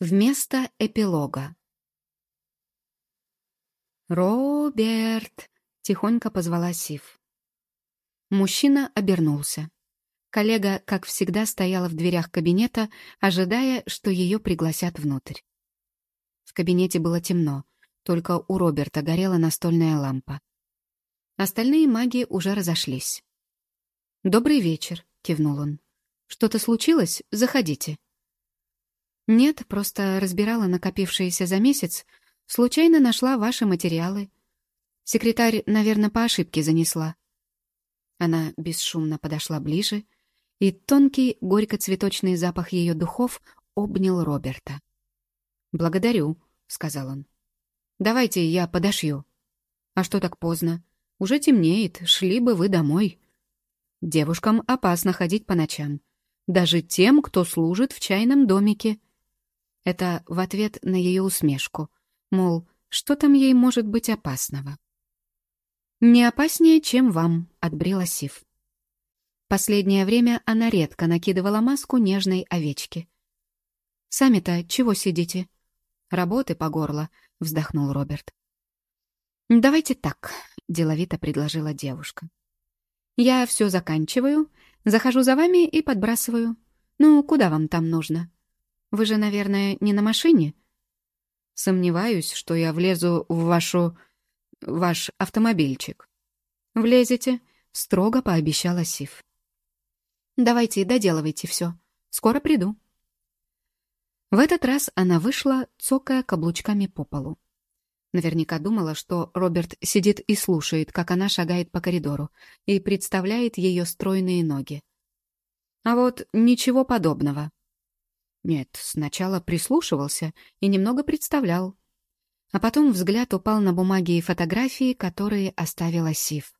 Вместо эпилога. «Роберт!» — тихонько позвала Сив. Мужчина обернулся. Коллега, как всегда, стояла в дверях кабинета, ожидая, что ее пригласят внутрь. В кабинете было темно, только у Роберта горела настольная лампа. Остальные маги уже разошлись. «Добрый вечер», — кивнул он. «Что-то случилось? Заходите». «Нет, просто разбирала накопившиеся за месяц. Случайно нашла ваши материалы. Секретарь, наверное, по ошибке занесла». Она бесшумно подошла ближе, и тонкий горько-цветочный запах ее духов обнял Роберта. «Благодарю», — сказал он. «Давайте я подошью». «А что так поздно? Уже темнеет, шли бы вы домой». Девушкам опасно ходить по ночам. Даже тем, кто служит в чайном домике. Это в ответ на ее усмешку. Мол, что там ей может быть опасного? «Не опаснее, чем вам», — отбрила Сив. Последнее время она редко накидывала маску нежной овечки. «Сами-то чего сидите?» «Работы по горло», — вздохнул Роберт. «Давайте так», — деловито предложила девушка. «Я все заканчиваю, захожу за вами и подбрасываю. Ну, куда вам там нужно?» Вы же, наверное, не на машине? Сомневаюсь, что я влезу в вашу... ваш автомобильчик. Влезете? Строго пообещала Сив. Давайте, доделывайте все. Скоро приду. В этот раз она вышла, цокая каблучками по полу. Наверняка думала, что Роберт сидит и слушает, как она шагает по коридору, и представляет ее стройные ноги. А вот ничего подобного. Нет, сначала прислушивался и немного представлял. А потом взгляд упал на бумаги и фотографии, которые оставила Сив.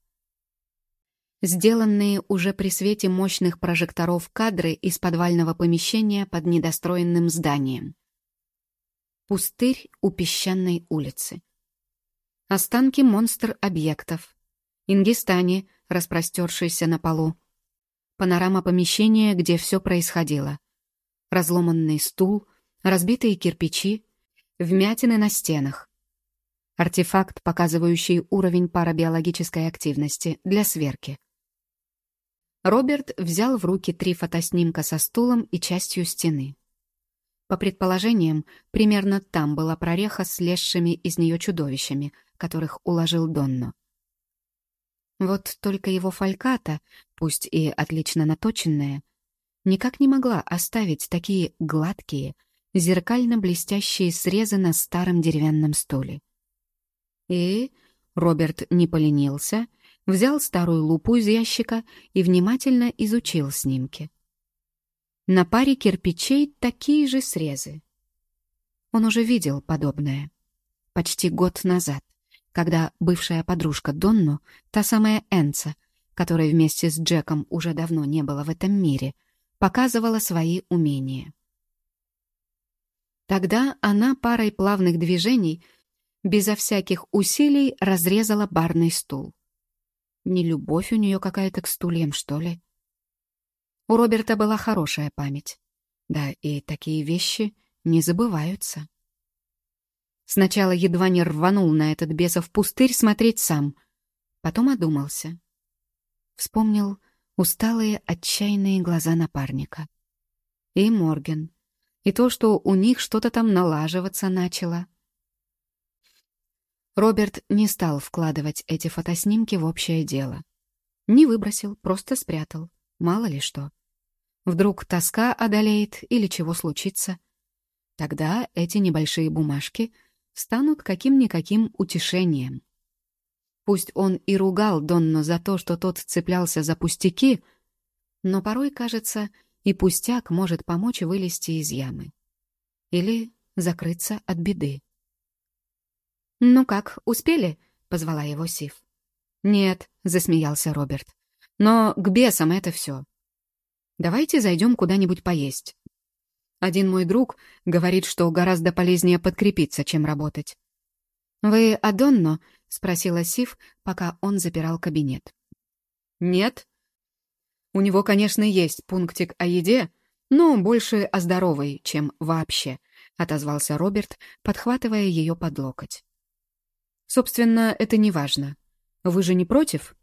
Сделанные уже при свете мощных прожекторов кадры из подвального помещения под недостроенным зданием. Пустырь у песчаной улицы. Останки монстр-объектов. Ингистани, распростершийся на полу. Панорама помещения, где все происходило разломанный стул, разбитые кирпичи, вмятины на стенах. Артефакт, показывающий уровень парабиологической активности для сверки. Роберт взял в руки три фотоснимка со стулом и частью стены. По предположениям, примерно там была прореха с лезшими из нее чудовищами, которых уложил Донно. Вот только его фальката, пусть и отлично наточенная, никак не могла оставить такие гладкие, зеркально-блестящие срезы на старом деревянном стуле. И Роберт не поленился, взял старую лупу из ящика и внимательно изучил снимки. На паре кирпичей такие же срезы. Он уже видел подобное. Почти год назад, когда бывшая подружка Донну, та самая Энца, которой вместе с Джеком уже давно не было в этом мире, показывала свои умения. Тогда она парой плавных движений, безо всяких усилий, разрезала барный стул. Не любовь у нее какая-то к стульям, что ли? У Роберта была хорошая память. Да, и такие вещи не забываются. Сначала едва не рванул на этот бесов пустырь смотреть сам, потом одумался. Вспомнил усталые, отчаянные глаза напарника. И Морген. И то, что у них что-то там налаживаться начало. Роберт не стал вкладывать эти фотоснимки в общее дело. Не выбросил, просто спрятал. Мало ли что. Вдруг тоска одолеет или чего случится. Тогда эти небольшие бумажки станут каким-никаким утешением. Пусть он и ругал Донну за то, что тот цеплялся за пустяки, но порой, кажется, и пустяк может помочь вылезти из ямы. Или закрыться от беды. «Ну как, успели?» — позвала его Сив. «Нет», — засмеялся Роберт. «Но к бесам это все. Давайте зайдем куда-нибудь поесть. Один мой друг говорит, что гораздо полезнее подкрепиться, чем работать. «Вы Адонно?» — спросила Сив, пока он запирал кабинет. «Нет. У него, конечно, есть пунктик о еде, но больше о здоровой, чем вообще», — отозвался Роберт, подхватывая ее под локоть. «Собственно, это не важно. Вы же не против?»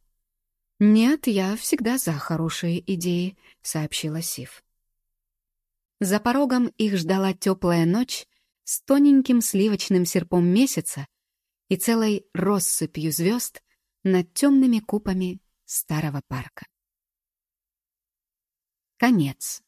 «Нет, я всегда за хорошие идеи», — сообщила Сив. За порогом их ждала теплая ночь с тоненьким сливочным серпом месяца и целой россыпью звезд над темными купами старого парка. Конец.